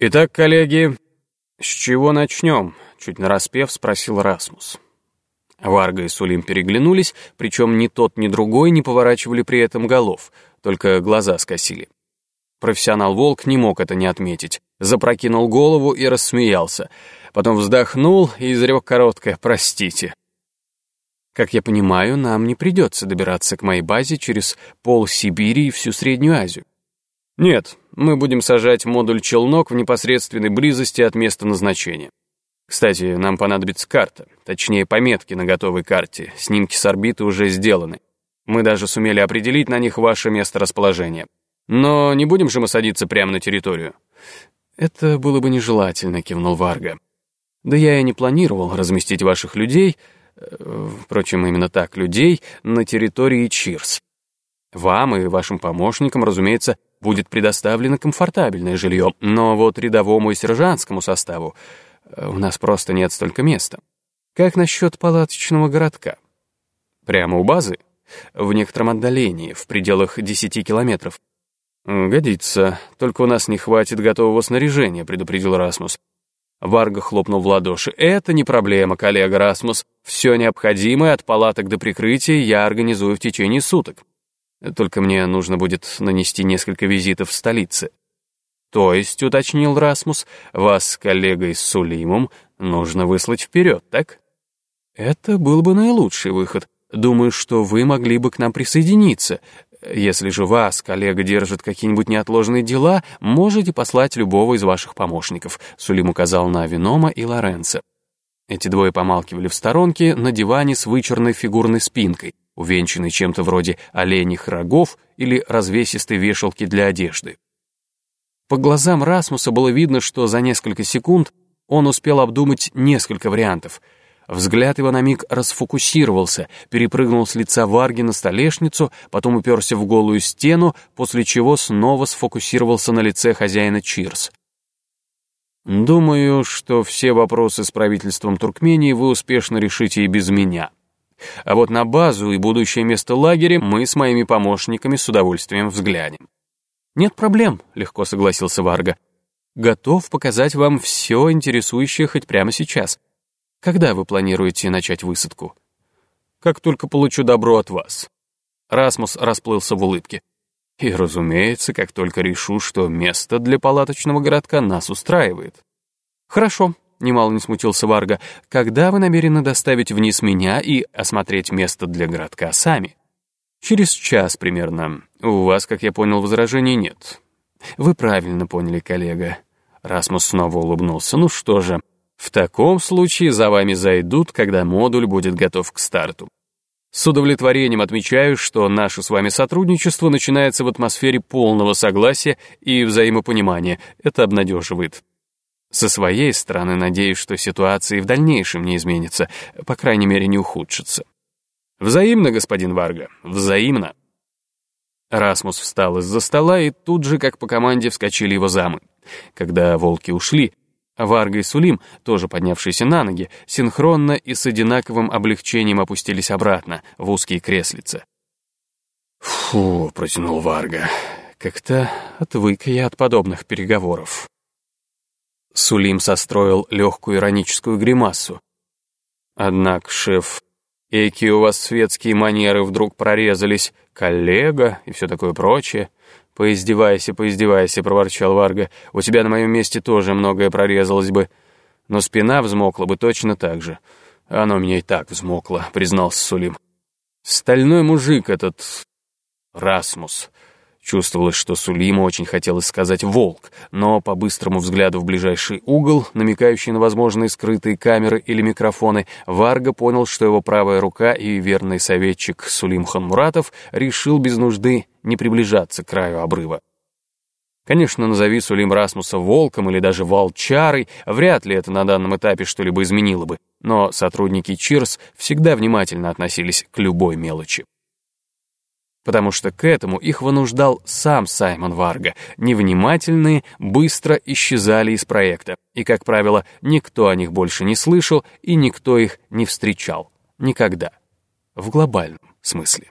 «Итак, коллеги, с чего начнем?» — чуть нараспев спросил Расмус. Варга и Сулим переглянулись, причем ни тот, ни другой не поворачивали при этом голов, только глаза скосили. Профессионал-волк не мог это не отметить, запрокинул голову и рассмеялся, потом вздохнул и изрек короткое «простите». Как я понимаю, нам не придется добираться к моей базе через пол Сибири и всю Среднюю Азию. Нет, мы будем сажать модуль челнок в непосредственной близости от места назначения. Кстати, нам понадобится карта, точнее пометки на готовой карте, снимки с орбиты уже сделаны. Мы даже сумели определить на них ваше место расположения. Но не будем же мы садиться прямо на территорию? Это было бы нежелательно, кивнул Варга. Да я и не планировал разместить ваших людей, э, впрочем, именно так, людей, на территории Чирс. Вам и вашим помощникам, разумеется, будет предоставлено комфортабельное жилье, но вот рядовому и сержантскому составу э, у нас просто нет столько места. Как насчет палаточного городка? Прямо у базы? В некотором отдалении, в пределах 10 километров. «Годится, только у нас не хватит готового снаряжения», — предупредил Расмус. Варга хлопнул в ладоши. «Это не проблема, коллега Расмус. Все необходимое от палаток до прикрытия я организую в течение суток. Только мне нужно будет нанести несколько визитов в столице. То есть, уточнил Расмус, вас с коллегой Сулимом нужно выслать вперед, так? Это был бы наилучший выход. Думаю, что вы могли бы к нам присоединиться. Если же вас, коллега, держит какие-нибудь неотложные дела, можете послать любого из ваших помощников. Сулим указал на Винома и Лоренцо. Эти двое помалкивали в сторонке на диване с вычурной фигурной спинкой увенчанный чем-то вроде оленьих рогов или развесистой вешалки для одежды. По глазам Расмуса было видно, что за несколько секунд он успел обдумать несколько вариантов. Взгляд его на миг расфокусировался, перепрыгнул с лица Варги на столешницу, потом уперся в голую стену, после чего снова сфокусировался на лице хозяина Чирс. «Думаю, что все вопросы с правительством Туркмении вы успешно решите и без меня», а вот на базу и будущее место лагеря мы с моими помощниками с удовольствием взглянем. «Нет проблем», — легко согласился Варга. «Готов показать вам все интересующее хоть прямо сейчас. Когда вы планируете начать высадку?» «Как только получу добро от вас». Расмус расплылся в улыбке. «И, разумеется, как только решу, что место для палаточного городка нас устраивает». «Хорошо», немало не смутился Варга, когда вы намерены доставить вниз меня и осмотреть место для городка сами? Через час примерно. У вас, как я понял, возражений нет. Вы правильно поняли, коллега. Расмус снова улыбнулся. Ну что же, в таком случае за вами зайдут, когда модуль будет готов к старту. С удовлетворением отмечаю, что наше с вами сотрудничество начинается в атмосфере полного согласия и взаимопонимания. Это обнадеживает. Со своей стороны надеюсь, что ситуация и в дальнейшем не изменится, по крайней мере, не ухудшится. Взаимно, господин Варга, взаимно. Расмус встал из-за стола, и тут же, как по команде, вскочили его замы. Когда волки ушли, Варга и Сулим, тоже поднявшиеся на ноги, синхронно и с одинаковым облегчением опустились обратно, в узкие креслица. «Фу», — протянул Варга, — «как-то отвык я от подобных переговоров». Сулим состроил легкую ироническую гримасу. Однако, шеф, какие у вас светские манеры вдруг прорезались, коллега и все такое прочее. Поиздевайся, поиздевайся, проворчал Варга. У тебя на моем месте тоже многое прорезалось бы, но спина взмокла бы точно так же. Оно меня и так взмокло, признался Сулим. Стальной мужик этот Расмус. Чувствовалось, что Сулима очень хотелось сказать «волк», но по быстрому взгляду в ближайший угол, намекающий на возможные скрытые камеры или микрофоны, Варга понял, что его правая рука и верный советчик Сулим Ханмуратов решил без нужды не приближаться к краю обрыва. Конечно, назови Сулим Расмуса волком или даже волчарой, вряд ли это на данном этапе что-либо изменило бы, но сотрудники Чирс всегда внимательно относились к любой мелочи потому что к этому их вынуждал сам Саймон Варга. Невнимательные быстро исчезали из проекта, и, как правило, никто о них больше не слышал и никто их не встречал. Никогда. В глобальном смысле.